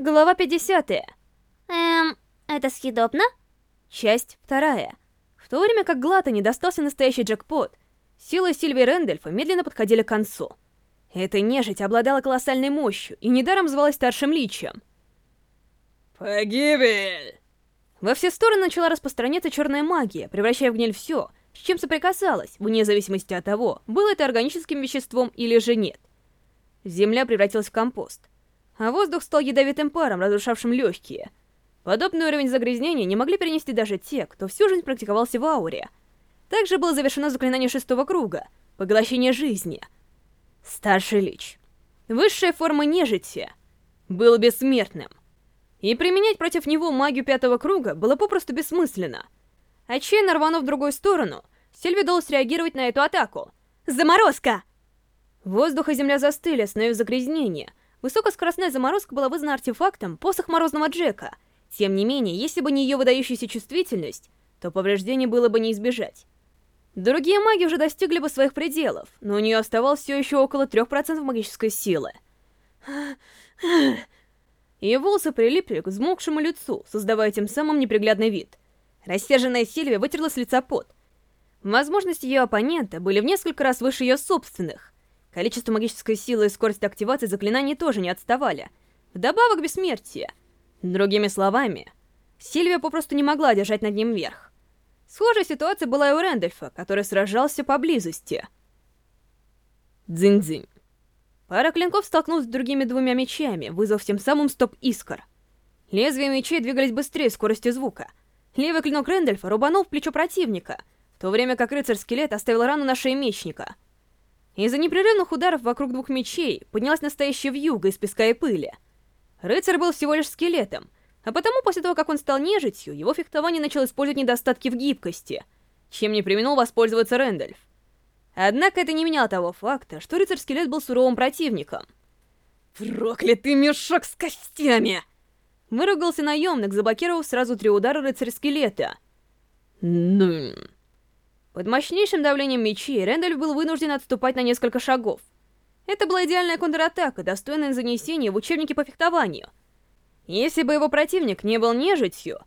Глава 50. Эм, это съедобно? Часть вторая. В то время как Глаттани достался настоящий джекпот, силы Сильвии Рэндольфа медленно подходили к концу. Эта нежить обладала колоссальной мощью и недаром звалась старшим личием. Погибель! Во все стороны начала распространяться черная магия, превращая в гниль все, с чем соприкасалась, вне зависимости от того, было это органическим веществом или же нет. Земля превратилась в компост, а воздух стал ядовитым паром, разрушавшим легкие. Подобный уровень загрязнения не могли перенести даже те, кто всю жизнь практиковался в ауре. Также было завершено заклинание шестого круга — поглощение жизни. Старший лич. Высшая форма нежити. Был бессмертным. И применять против него магию пятого круга было попросту бессмысленно. Отчаянно рванув в другую сторону, Сильве удалось реагировать на эту атаку. Заморозка! Воздух и земля застыли, остановив загрязнение. Высокоскоростная заморозка была вызвана артефактом посох Морозного Джека. Тем не менее, если бы не ее выдающаяся чувствительность, то повреждений было бы не избежать. Другие маги уже достигли бы своих пределов, но у нее оставалось все еще около 3% магической силы. Ее волосы прилипли к взмокшему лицу, создавая тем самым неприглядный вид. Рассерженная Сильвия вытерла с лица пот. Возможности ее оппонента были в несколько раз выше ее собственных. Количество магической силы и скорость активации заклинаний тоже не отставали. Вдобавок бессмертие. Другими словами, Сильвия попросту не могла держать над ним верх. Схожая ситуация была и у Рэндольфа, который сражался поблизости. Дзынь-дзынь. Пара клинков столкнулась с другими двумя мечами, вызвав тем самым стоп искр. Лезвия мечей двигались быстрее скорости звука. Левый клинок Рэндольфа рубанул в плечо противника, в то время как рыцарь-скелет оставил рану на шее мечника. Из-за непрерывных ударов вокруг двух мечей поднялась настоящая вьюга из песка и пыли. Рыцарь был всего лишь скелетом, а потому после того, как он стал нежитью, его фехтование начало использовать недостатки в гибкости, чем не применил воспользоваться Рэндольф. Однако это не меняло того факта, что рыцарь-скелет был суровым противником. «Проклятый мешок с костями!» Выругался наемник, заблокировав сразу три удара рыцаря-скелета. Ну... Под мощнейшим давлением мечей Рэндальф был вынужден отступать на несколько шагов. Это была идеальная контратака, достойная занесения в учебнике по фехтованию. Если бы его противник не был нежитью,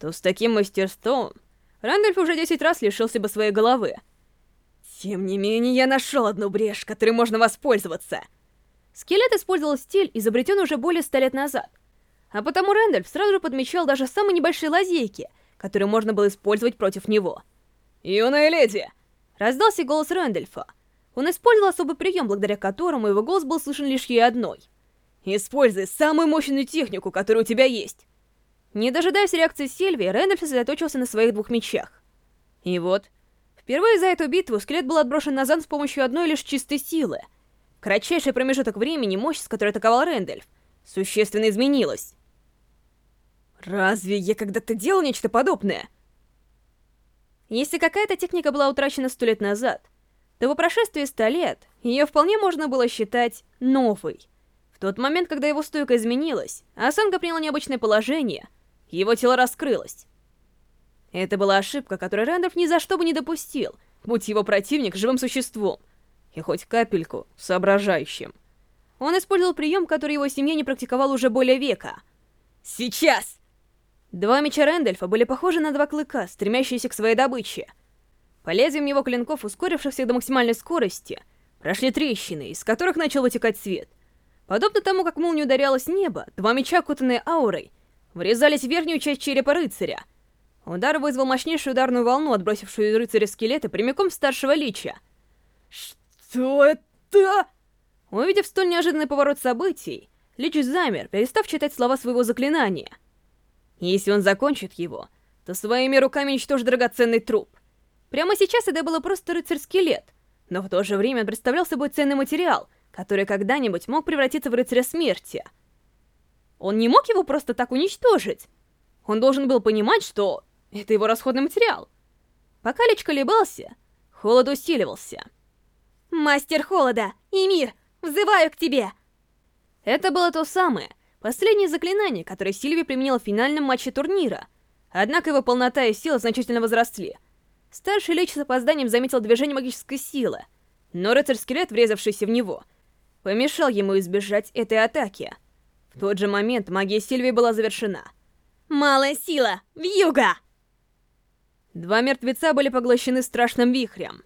то с таким мастерством Рэндальф уже 10 раз лишился бы своей головы. Тем не менее, я нашел одну брешь, которой можно воспользоваться. Скелет использовал стиль, изобретенный уже более ста лет назад. А потому Рэндальф сразу же подмечал даже самые небольшие лазейки, которые можно было использовать против него. «Юная леди!» Раздался голос Рэндальфа. Он использовал особый прием, благодаря которому его голос был слышен лишь ей одной. «Используй самую мощную технику, которая у тебя есть!» Не дожидаясь реакции Сильвии, Рэндальф сосредоточился на своих двух мечах. И вот, Впервые за эту битву скелет был отброшен назад с помощью одной лишь чистой силы. Кратчайший промежуток времени мощь, с которой атаковал Рэндальф, существенно изменилась. Разве я когда-то делал нечто подобное? Если какая-то техника была утрачена сто лет назад, то по прошествии ста лет ее вполне можно было считать новой. В тот момент, когда его стойка изменилась, а осанка приняла необычное положение, его тело раскрылось. Это была ошибка, которую Рэндольф ни за что бы не допустил, будь его противник живым существом, и хоть капельку соображающим. Он использовал прием, который его семья не практиковала уже более века. «Сейчас!» Два меча Рэндольфа были похожи на два клыка, стремящиеся к своей добыче. По лезвиям его клинков, ускорившихся до максимальной скорости, прошли трещины, из которых начал вытекать свет. Подобно тому, как молния ударялась с неба, два меча, окутанные аурой, врезались в верхнюю часть черепа рыцаря, Удар вызвал мощнейшую ударную волну, отбросившую рыцаря скелета прямиком старшего лича. «Что это?» Увидев столь неожиданный поворот событий, Лич замер, перестав читать слова своего заклинания. Если он закончит его, то своими руками уничтожит драгоценный труп. Прямо сейчас это было просто рыцарь-скелет, но в то же время он представлял собой ценный материал, который когда-нибудь мог превратиться в рыцаря смерти. Он не мог его просто так уничтожить. Он должен был понимать, что это его расходный материал. Пока Лич колебался, холод усиливался. «Мастер холода! Эмир! Взываю к тебе!» Это было то самое, последнее заклинание, которое Сильви применила в финальном матче турнира. Однако его полнота и сила значительно возросли. Старший Лич с опозданием заметил движение магической силы, но рыцарь-скелет, врезавшийся в него, помешал ему избежать этой атаки. В тот же момент магия Сильвии была завершена. Малая сила! Вьюга! Два мертвеца были поглощены страшным вихрем.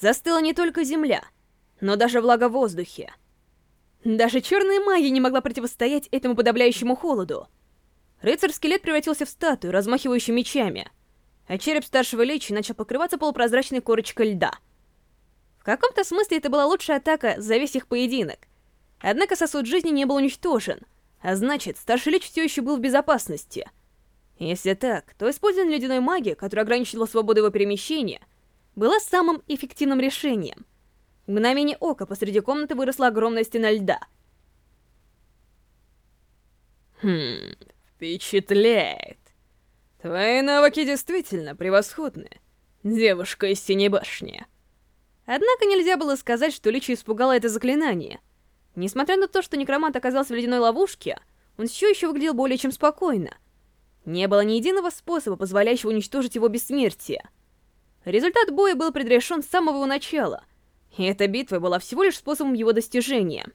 Застыла не только земля, но даже влага в воздухе. Даже черная магия не могла противостоять этому подавляющему холоду. Рыцарь-скелет превратился в статую, размахивающую мечами, а череп старшего личи начал покрываться полупрозрачной корочкой льда. В каком-то смысле это была лучшая атака за весь их поединок. Однако сосуд жизни не был уничтожен, а значит, старший лич все еще был в безопасности. Если так, то использование ледяной магии, которая ограничивала свободу его перемещения, было самым эффективным решением. В мгновение ока посреди комнаты выросла огромная стена льда. Хм, впечатляет. Твои навыки действительно превосходны, девушка из Синей Башни. Однако нельзя было сказать, что Личи испугало это заклинание. Несмотря на то, что некромант оказался в ледяной ловушке, он все еще выглядел более чем спокойно. Не было ни единого способа, позволяющего уничтожить его бессмертие. Результат боя был предрешен с самого начала, и эта битва была всего лишь способом его достижения.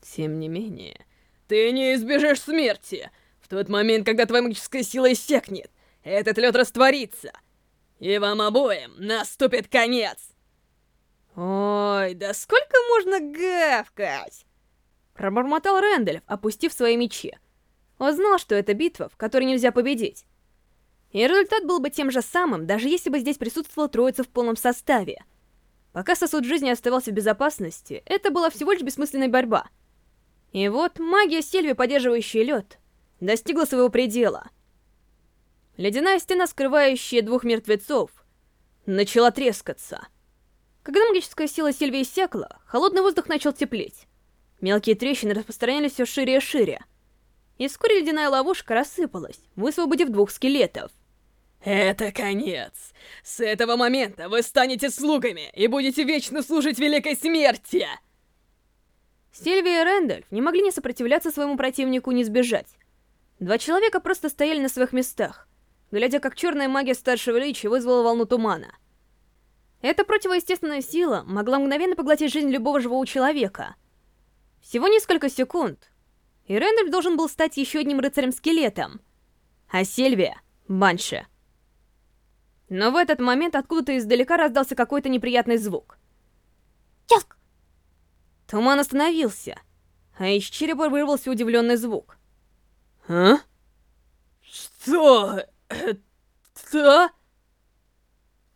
Тем не менее, ты не избежишь смерти. В тот момент, когда твоя магическая сила иссякнет, этот лед растворится, и вам обоим наступит конец. Ой, да сколько можно гавкать? Пробормотал Рэндальф, опустив свои мечи. Он знал, что это битва, в которой нельзя победить. И результат был бы тем же самым, даже если бы здесь присутствовала троица в полном составе. Пока сосуд жизни оставался в безопасности, это была всего лишь бессмысленная борьба. И вот магия Сильви, поддерживающая лед, достигла своего предела. Ледяная стена, скрывающая двух мертвецов, начала трескаться. Когда магическая сила Сильви иссякла, холодный воздух начал теплеть. Мелкие трещины распространялись все шире и шире. И вскоре ледяная ловушка рассыпалась, высвободив двух скелетов. Это конец. С этого момента вы станете слугами и будете вечно служить Великой Смерти! Сильвия и Рэндальф не могли не сопротивляться своему противнику не сбежать. Два человека просто стояли на своих местах, глядя как черная магия старшего лича вызвала волну тумана. Эта противоестественная сила могла мгновенно поглотить жизнь любого живого человека. Всего несколько секунд, и Рэндальф должен был стать еще одним рыцарем-скелетом, а Сильвия — Банши. Но в этот момент откуда-то издалека раздался какой-то неприятный звук. Тяск! Туман остановился, а из черепа вырвался удивленный звук. А? Что это?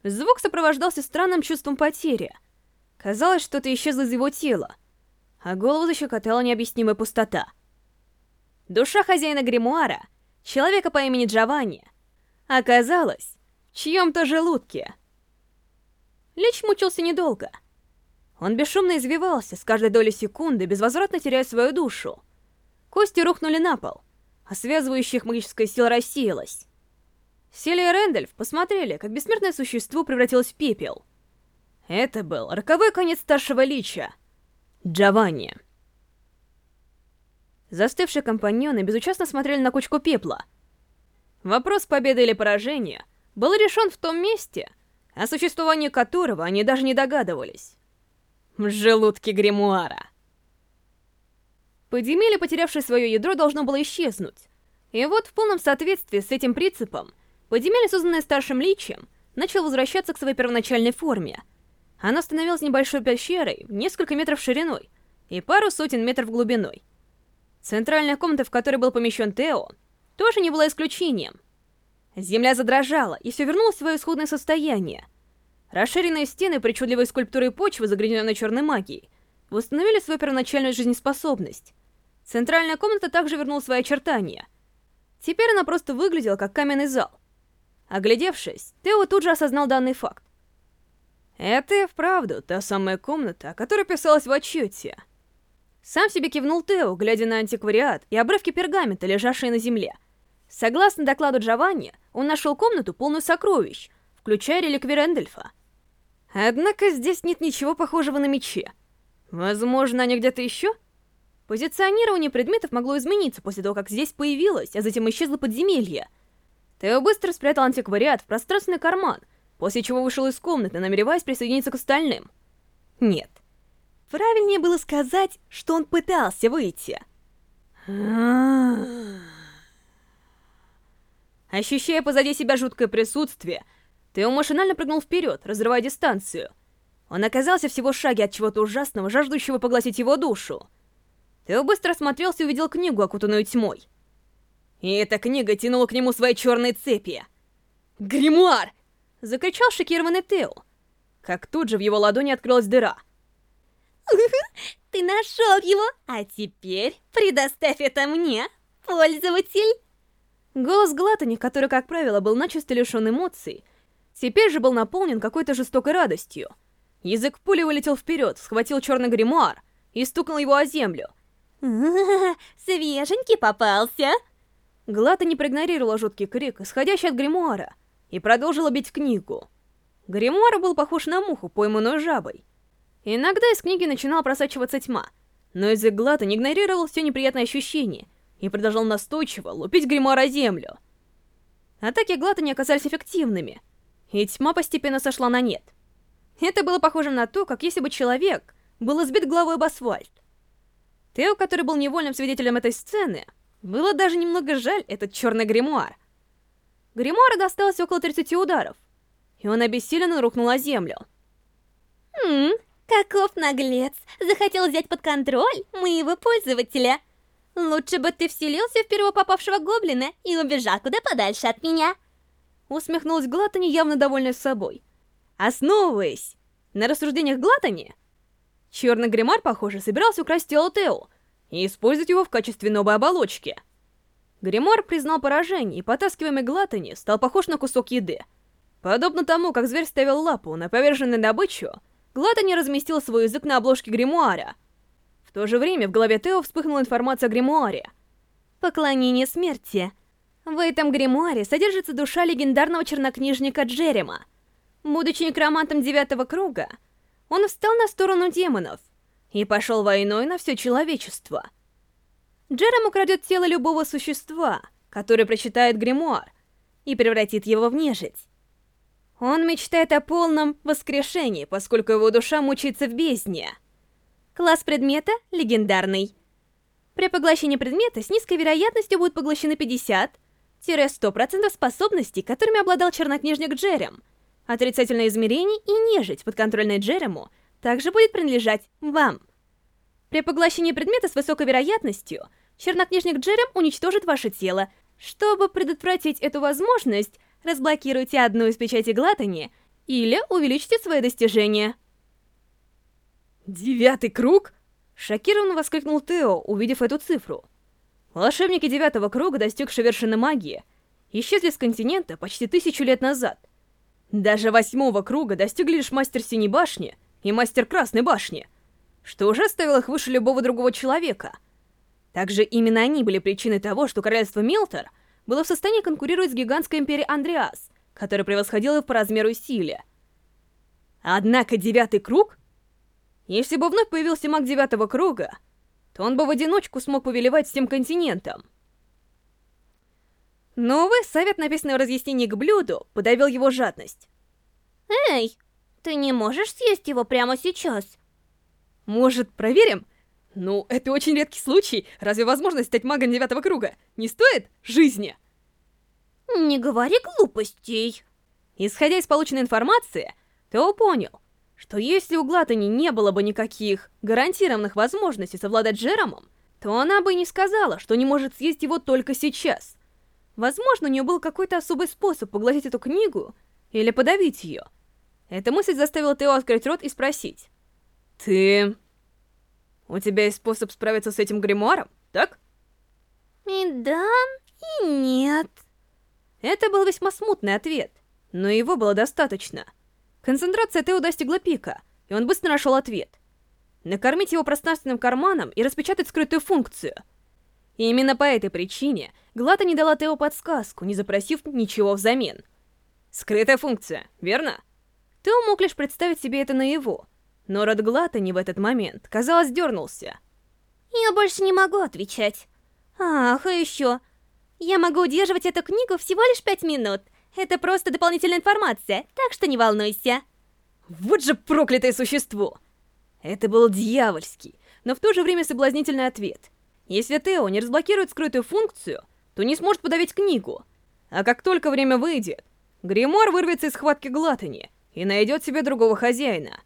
Звук сопровождался странным чувством потери. Казалось, что-то исчезло из его тела, а голову защекотала необъяснимая пустота. Душа хозяина гримуара, человека по имени Джованни, оказалась чьем-то желудке. Лич мучился недолго. Он бесшумно извивался, с каждой долей секунды, безвозвратно теряя свою душу. Кости рухнули на пол, а связывающая их магическая сила рассеялась. Селия и Рэндальф посмотрели, как бессмертное существо превратилось в пепел. Это был роковой конец старшего лича. Джованни. Застывшие компаньоны безучастно смотрели на кучку пепла. Вопрос победы или поражения был решен в том месте, о существовании которого они даже не догадывались. В желудке гримуара. Подземелье, потерявшее свое ядро, должно было исчезнуть. И вот в полном соответствии с этим принципом, подземелье, созданное старшим личием, начало возвращаться к своей первоначальной форме. Оно становилось небольшой пещерой, несколько метров шириной и пару сотен метров глубиной. Центральная комната, в которой был помещен Тео, тоже не была исключением. Земля задрожала, и все вернулось в свое исходное состояние. Расширенные стены причудливой скульптуры почвы, загрязненной черной магией, восстановили свою первоначальную жизнеспособность. Центральная комната также вернула свои очертания. Теперь она просто выглядела как каменный зал. Оглядевшись, Тео тут же осознал данный факт. Это и вправду та самая комната, о которой писалось в отчете. Сам себе кивнул Тео, глядя на антиквариат и обрывки пергамента, лежавшие на земле. Согласно докладу Джованни, он нашел комнату, полную сокровищ, включая реликви Рэндольфа. Однако здесь нет ничего похожего на мечи. Возможно, они где-то еще? Позиционирование предметов могло измениться после того, как здесь появилось, а затем исчезло подземелье. Тео быстро спрятал антиквариат в пространственный карман, после чего вышел из комнаты, намереваясь присоединиться к остальным. Нет. Правильнее было сказать, что он пытался выйти. Ощущая позади себя жуткое присутствие, Тео машинально прыгнул вперед, разрывая дистанцию. Он оказался всего в шаге от чего-то ужасного, жаждущего поглотить его душу. Тео быстро осмотрелся и увидел книгу, окутанную тьмой. И эта книга тянула к нему свои черные цепи. «Гримуар!» — закричал шокированный Тео. Как тут же в его ладони открылась дыра. Ты нашел его, а теперь предоставь это мне, пользователь. Голос Глатани, который, как правило, был начисто лишен эмоций, теперь же был наполнен какой-то жестокой радостью. Язык пули вылетел вперед, схватил черный гримуар и стукнул его о землю. Свеженький попался. Глата не проигнорировала жуткий крик, исходящий от гримуара, и продолжила бить книгу. Гримуар был похож на муху, пойманную жабой. Иногда из книги начинала просачиваться тьма, но язык Глата не игнорировал все неприятные ощущения и продолжал настойчиво лупить гримуара землю. Атаки Глата не оказались эффективными, и тьма постепенно сошла на нет. Это было похоже на то, как если бы человек был избит головой об асфальт. Тео, который был невольным свидетелем этой сцены, было даже немного жаль этот черный гримуар. Гримуару досталось около 30 ударов, и он обессиленно рухнул на землю. Хм, каков наглец, захотел взять под контроль моего пользователя. Лучше бы ты вселился в первого попавшего гоблина и убежал куда подальше от меня. Усмехнулась Глатани, явно довольная собой. Основываясь на рассуждениях Глатани, черный гримар, похоже, собирался украсть тело Тео и использовать его в качестве новой оболочки. Гримуар признал поражение и, потаскиваемый Глатани, стал похож на кусок еды. Подобно тому, как зверь ставил лапу на поверженную добычу, Глатани разместил свой язык на обложке гримуара. В то же время в голове Тео вспыхнула информация о гримуаре. Поклонение смерти. В этом гримуаре содержится душа легендарного чернокнижника Джерема. Будучи некромантом девятого круга, он встал на сторону демонов и пошел войной на все человечество. Джерем украдет тело любого существа, которое прочитает гримуар, и превратит его в нежить. Он мечтает о полном воскрешении, поскольку его душа мучается в бездне. Класс предмета — легендарный. При поглощении предмета с низкой вероятностью будут поглощены 50-100% способностей, которыми обладал чернокнижник Джерем. Отрицательное измерение и нежить, подконтрольной Джерему, также будет принадлежать вам. При поглощении предмета с высокой вероятностью чернокнижник Джерем уничтожит ваше тело. Чтобы предотвратить эту возможность, разблокируйте одну из печатей Глатани или увеличьте свои достижения. «Девятый круг?» Шокированно воскликнул Тео, увидев эту цифру. Волшебники девятого круга, достигшие вершины магии, исчезли с континента почти тысячу лет назад. Даже восьмого круга достигли лишь мастер Синей Башни и мастер Красной Башни — что уже ставило их выше любого другого человека. Также именно они были причиной того, что королевство Милтер было в состоянии конкурировать с гигантской империей Андреас, которая превосходила их по размеру и силе. Однако девятый круг? Если бы вновь появился маг девятого круга, то он бы в одиночку смог повелевать всем континентом. Но, увы, совет, написанный в разъяснении к блюду, подавил его жадность. Эй, ты не можешь съесть его прямо сейчас? Может, проверим? Ну, это очень редкий случай. Разве возможность стать магом девятого круга не стоит жизни? Не говори глупостей. Исходя из полученной информации, Тео понял, что если у Глатани не было бы никаких гарантированных возможностей совладать Джеромом, то она бы не сказала, что не может съесть его только сейчас. Возможно, у нее был какой-то особый способ поглотить эту книгу или подавить ее. Эта мысль заставила Тео открыть рот и спросить. Ты... У тебя есть способ справиться с этим гримуаром, так? И да, и нет. Это был весьма смутный ответ, но его было достаточно. Концентрация Тео достигла пика, и он быстро нашел ответ. Накормить его пространственным карманом и распечатать скрытую функцию. И именно по этой причине Глата не дала Тео подсказку, не запросив ничего взамен. Скрытая функция, верно? Тео мог лишь представить себе это наяву, но рот Глатани в этот момент, казалось, дернулся. Я больше не могу отвечать. Ах, и еще. Я могу удерживать эту книгу всего лишь пять минут. Это просто дополнительная информация, так что не волнуйся. Вот же проклятое существо! Это был дьявольский, но в то же время соблазнительный ответ. Если Тео не разблокирует скрытую функцию, то не сможет подавить книгу. А как только время выйдет, гримуар вырвется из схватки Глатани и найдет себе другого хозяина.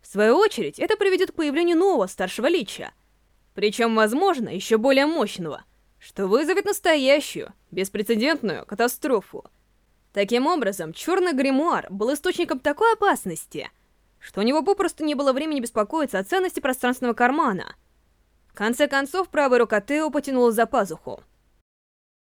В свою очередь, это приведет к появлению нового старшего лича. Причем, возможно, еще более мощного, что вызовет настоящую, беспрецедентную катастрофу. Таким образом, черный гримуар был источником такой опасности, что у него попросту не было времени беспокоиться о ценности пространственного кармана. В конце концов, правая рука Тео потянула за пазуху.